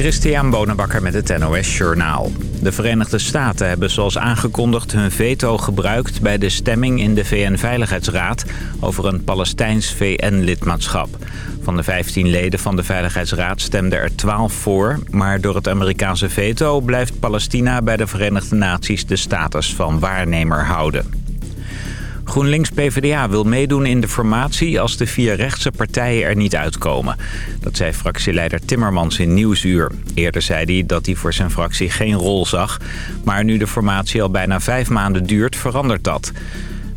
Christian Bonenbakker met het NOS Journaal. De Verenigde Staten hebben zoals aangekondigd hun veto gebruikt... bij de stemming in de VN-veiligheidsraad over een Palestijns VN-lidmaatschap. Van de 15 leden van de Veiligheidsraad stemden er 12 voor... maar door het Amerikaanse veto blijft Palestina bij de Verenigde Naties... de status van waarnemer houden. GroenLinks-PVDA wil meedoen in de formatie als de vier rechtse partijen er niet uitkomen. Dat zei fractieleider Timmermans in Nieuwsuur. Eerder zei hij dat hij voor zijn fractie geen rol zag. Maar nu de formatie al bijna vijf maanden duurt, verandert dat.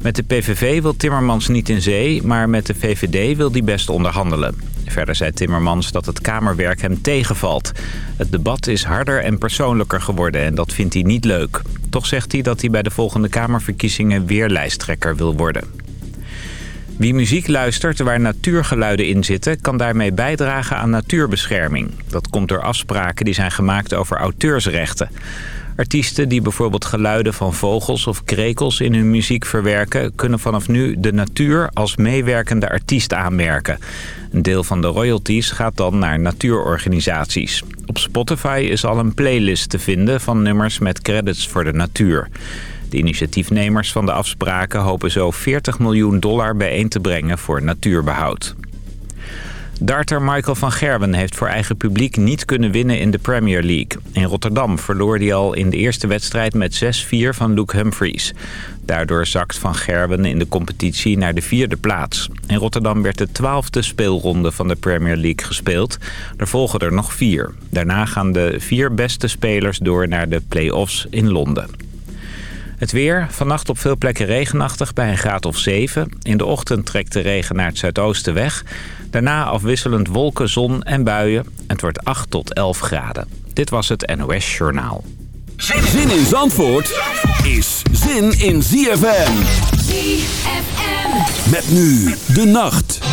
Met de PVV wil Timmermans niet in zee, maar met de VVD wil hij best onderhandelen. Verder zei Timmermans dat het Kamerwerk hem tegenvalt. Het debat is harder en persoonlijker geworden en dat vindt hij niet leuk. Toch zegt hij dat hij bij de volgende Kamerverkiezingen weer lijsttrekker wil worden. Wie muziek luistert waar natuurgeluiden in zitten... kan daarmee bijdragen aan natuurbescherming. Dat komt door afspraken die zijn gemaakt over auteursrechten. Artiesten die bijvoorbeeld geluiden van vogels of krekels in hun muziek verwerken... kunnen vanaf nu de natuur als meewerkende artiest aanmerken. Een deel van de royalties gaat dan naar natuurorganisaties. Op Spotify is al een playlist te vinden van nummers met credits voor de natuur. De initiatiefnemers van de afspraken hopen zo 40 miljoen dollar bijeen te brengen voor natuurbehoud. Darter Michael van Gerwen heeft voor eigen publiek niet kunnen winnen in de Premier League. In Rotterdam verloor hij al in de eerste wedstrijd met 6-4 van Luke Humphries. Daardoor zakt van Gerwen in de competitie naar de vierde plaats. In Rotterdam werd de twaalfde speelronde van de Premier League gespeeld. Er volgen er nog vier. Daarna gaan de vier beste spelers door naar de play-offs in Londen. Het weer, vannacht op veel plekken regenachtig bij een graad of 7. In de ochtend trekt de regen naar het zuidoosten weg. Daarna afwisselend wolken, zon en buien. Het wordt 8 tot 11 graden. Dit was het NOS Journaal. Zin in Zandvoort is zin in ZFM. ZFM. Met nu de nacht.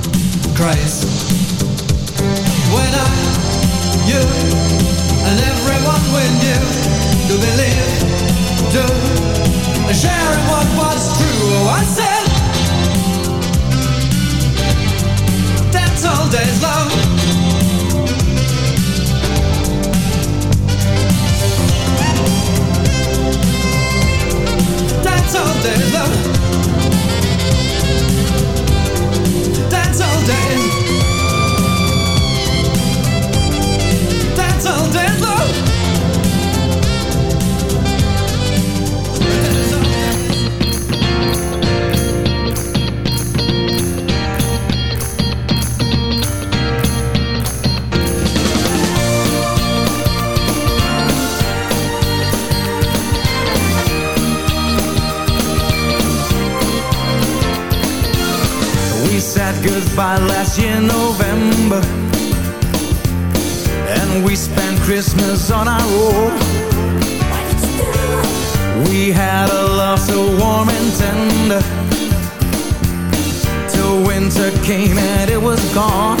Christ. When I, you, and everyone we knew to believe, to share what was true, oh, I said, that's all day's love. That's all day's love. in November. And we spent Christmas on our own. We had a love so warm and tender. Till winter came and it was gone.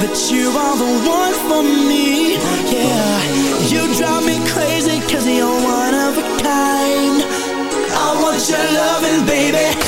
But you are the one for me. Yeah, you drive me crazy cause you're one of a kind. I want your loving baby.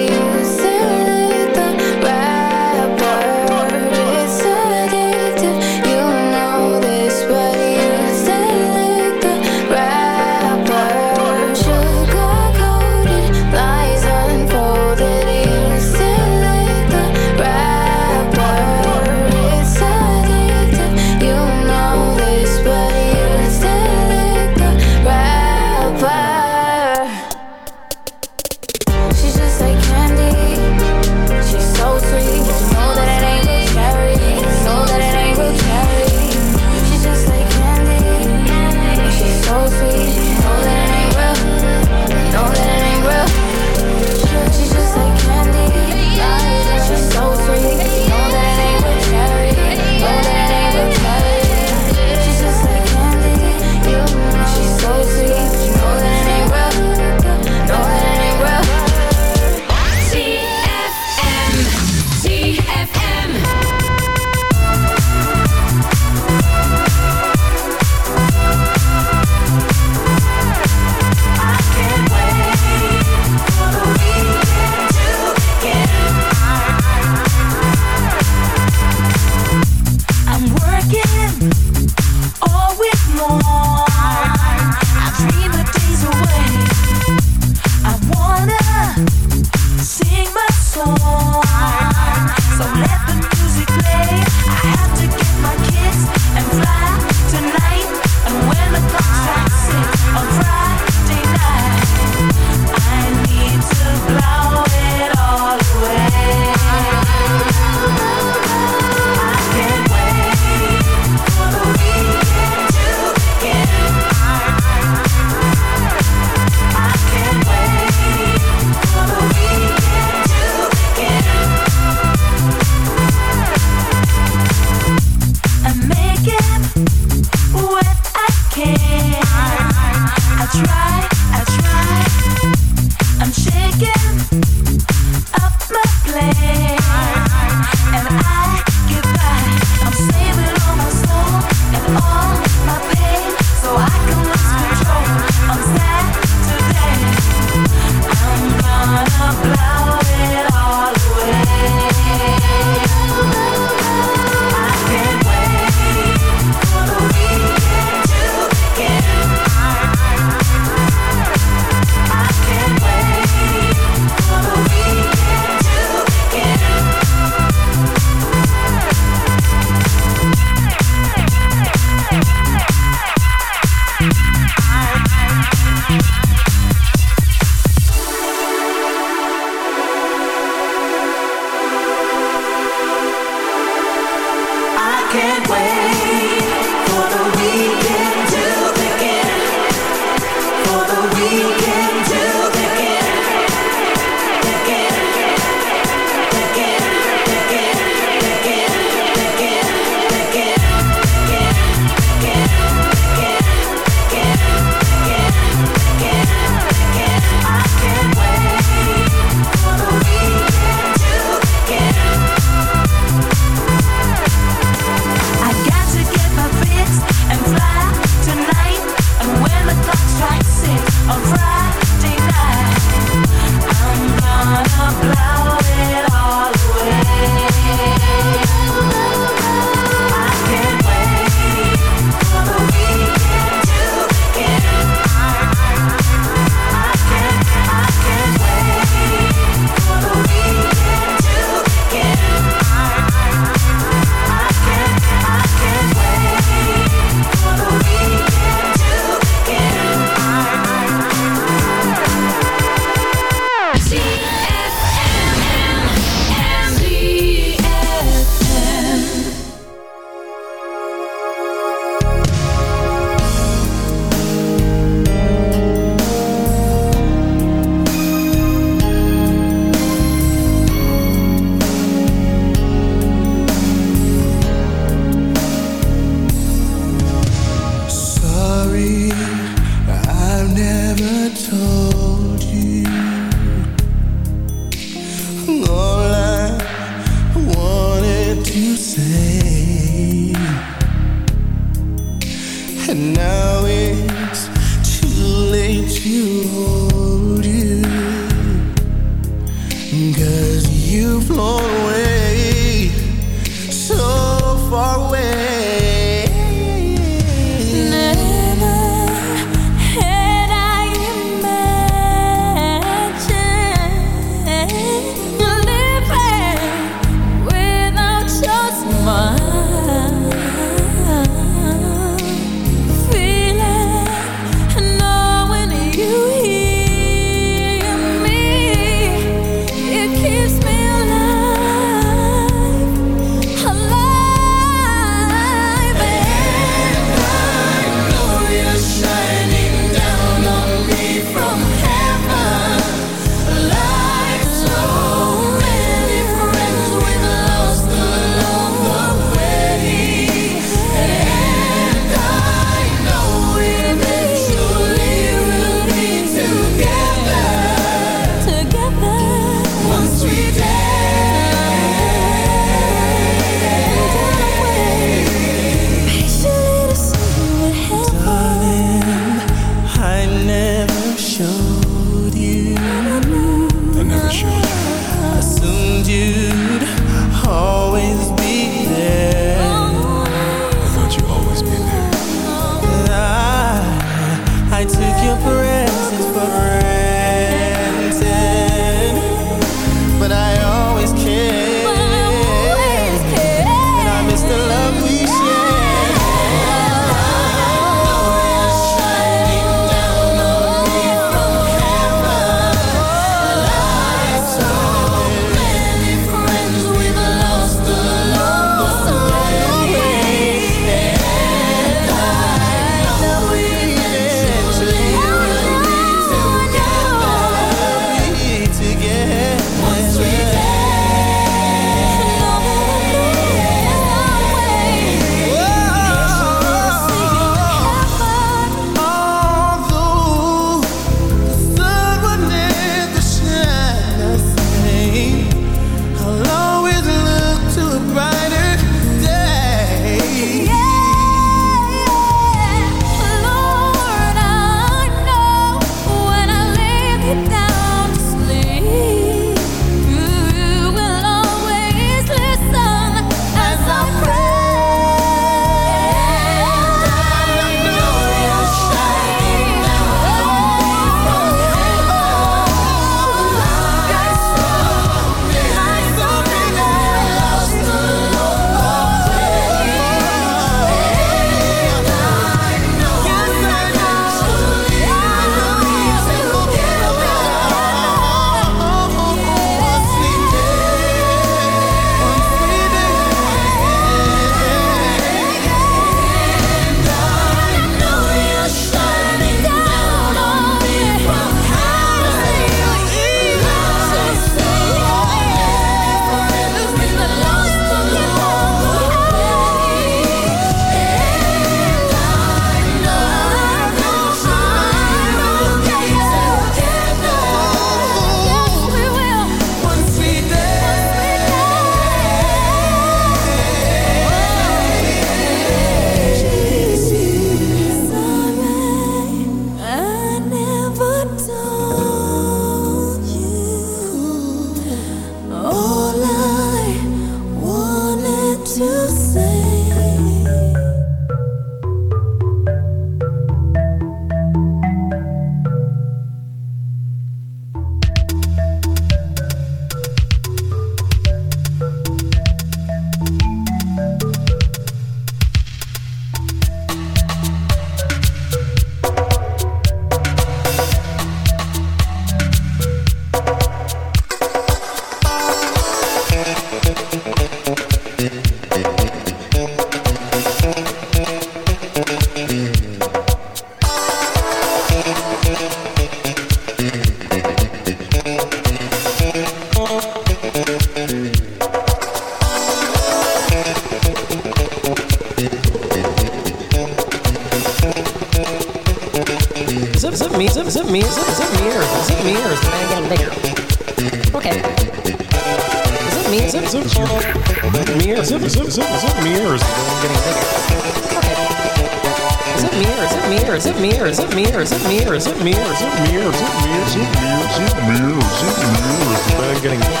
It me? Or is it me? Or is it me? Or is it me? Or is it me? Or is it me? Or is it me? Or is it me? Is it me? Is it me? Or is it me? Or is the band getting bigger?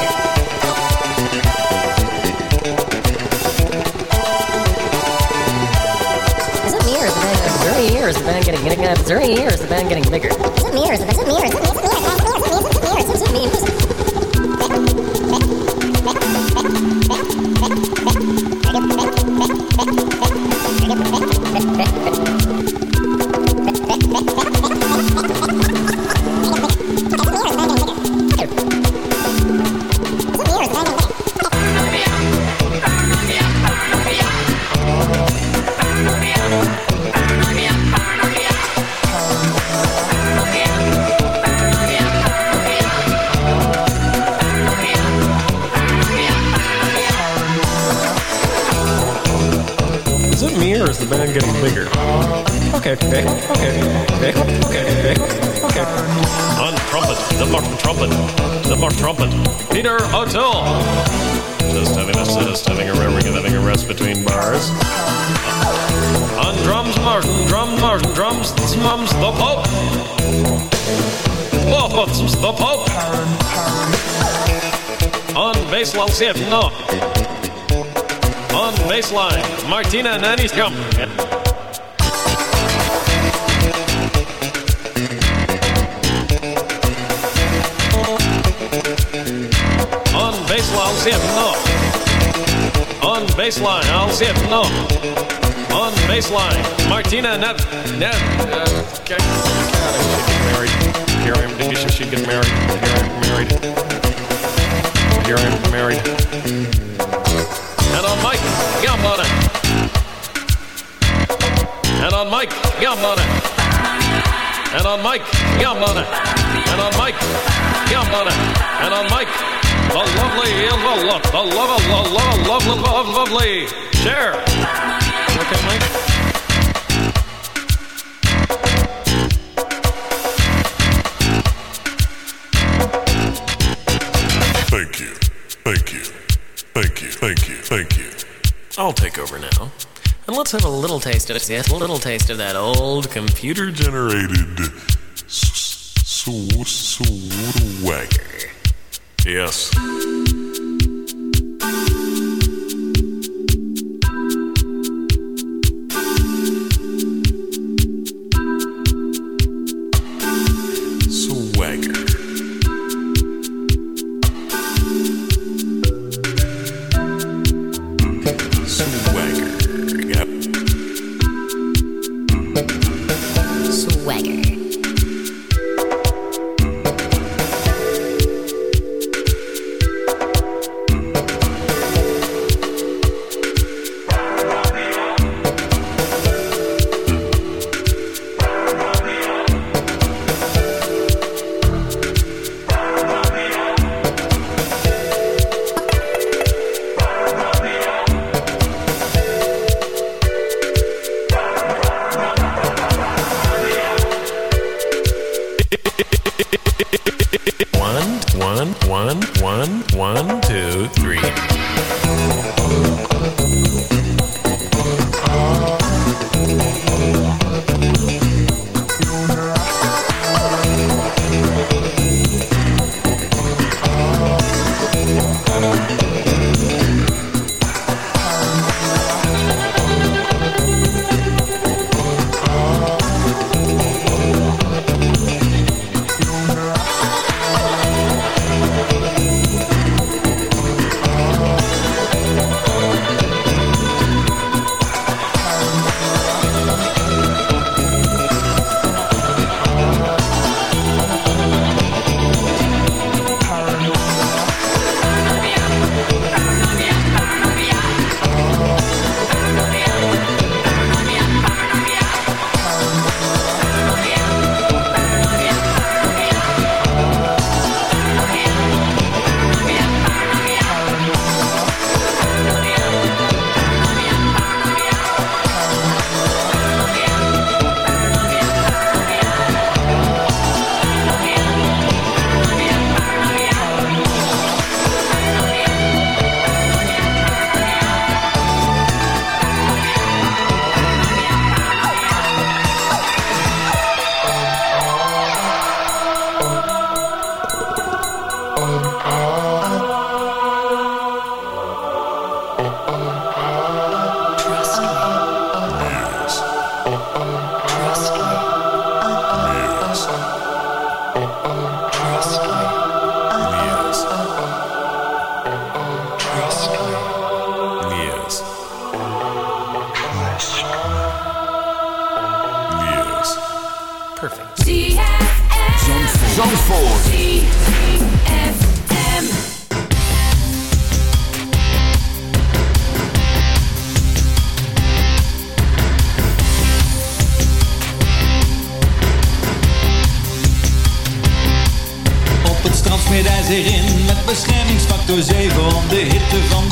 Is it me or is the band? Is there any or is the band getting getting? Is there any or is the band getting bigger? Is it me or is it? Is it me or is it me? Is it me? Is it me? Is it me? Is it me? Is it me? See it, no. On baseline, Martina Nanny's come. On baseline, it, no. On baseline, I'll see it, no. On baseline, Martina Nev. Nev. Uh, okay. God, she get married. I she get married? Here I married. Here I am married. And on Mike, yum on it. And on Mike, yum on it. And on Mike, it. And on Mike, it. And on Mike, the lovely, the love, the love, the love, love, love, lovely. Share. Okay, Mike. I'll take over now. And let's have a little taste of it. Yes, a little taste of that old computer Generated s- s- swagger. Yes.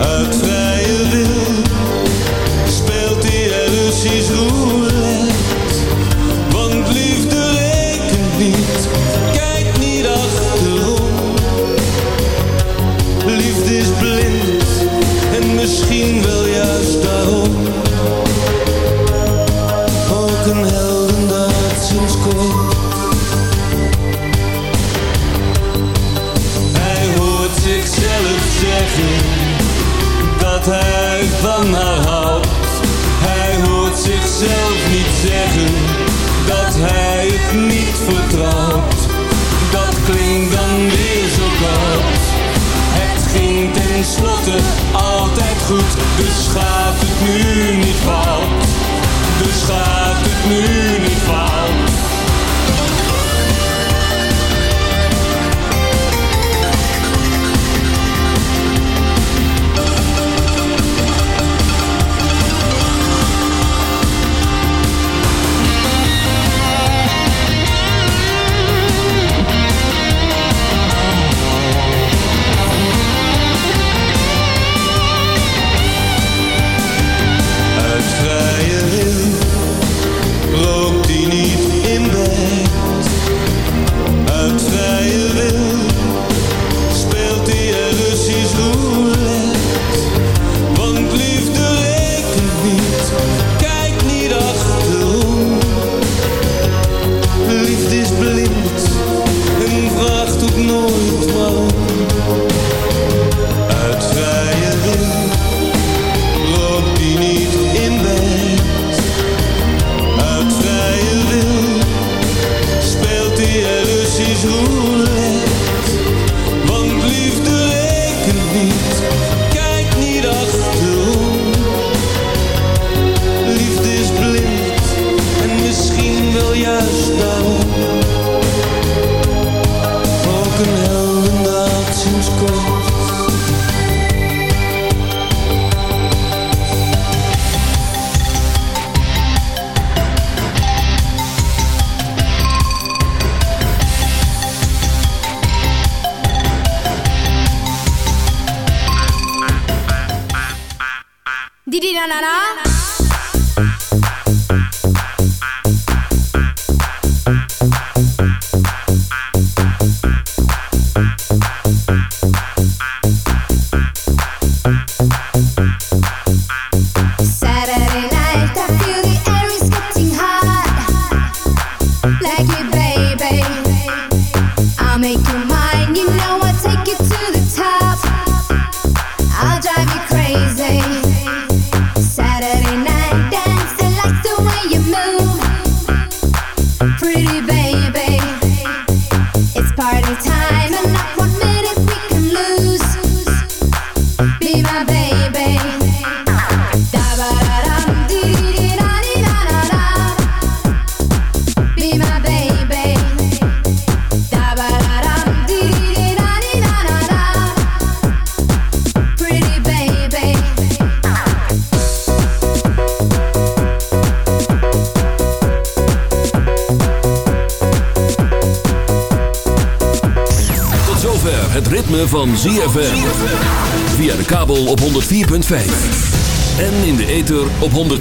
Uit vrije wil speelt er Russisch roulette.